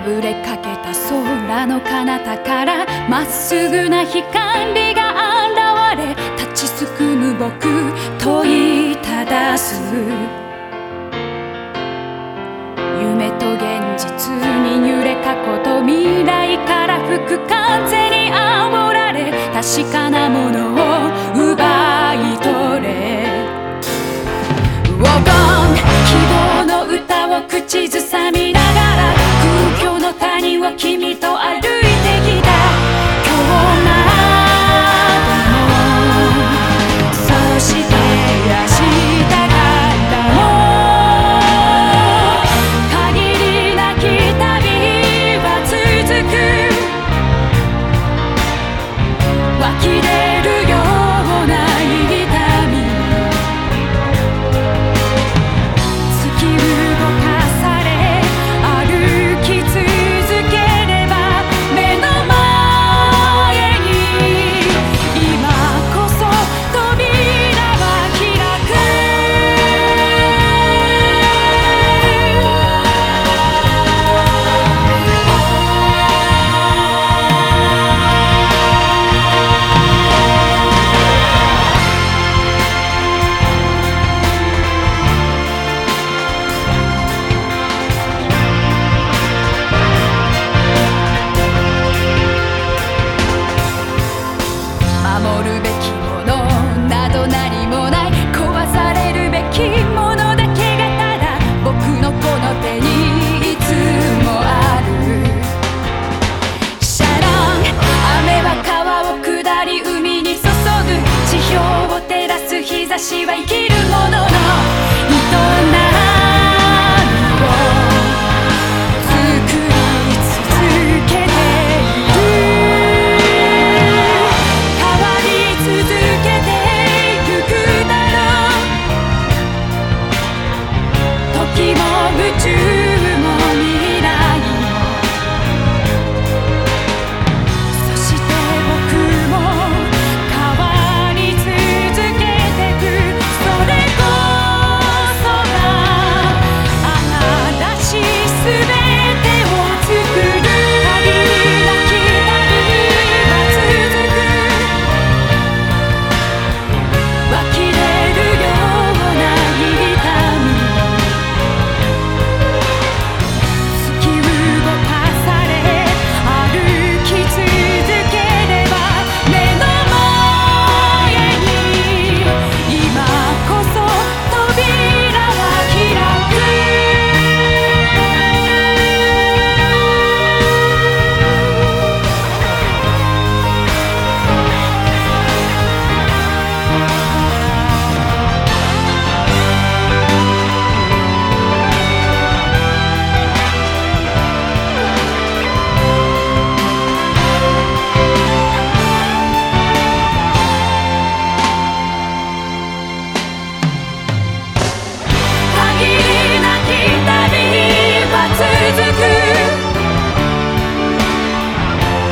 破れかけた空の彼方からまっすぐな光が現れ立ちすくむ僕問いただす夢と現実に揺れ過去と未来から吹く風にあおられ確かなものを奪い取れ w a l 君と歩私は生きる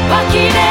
湧き出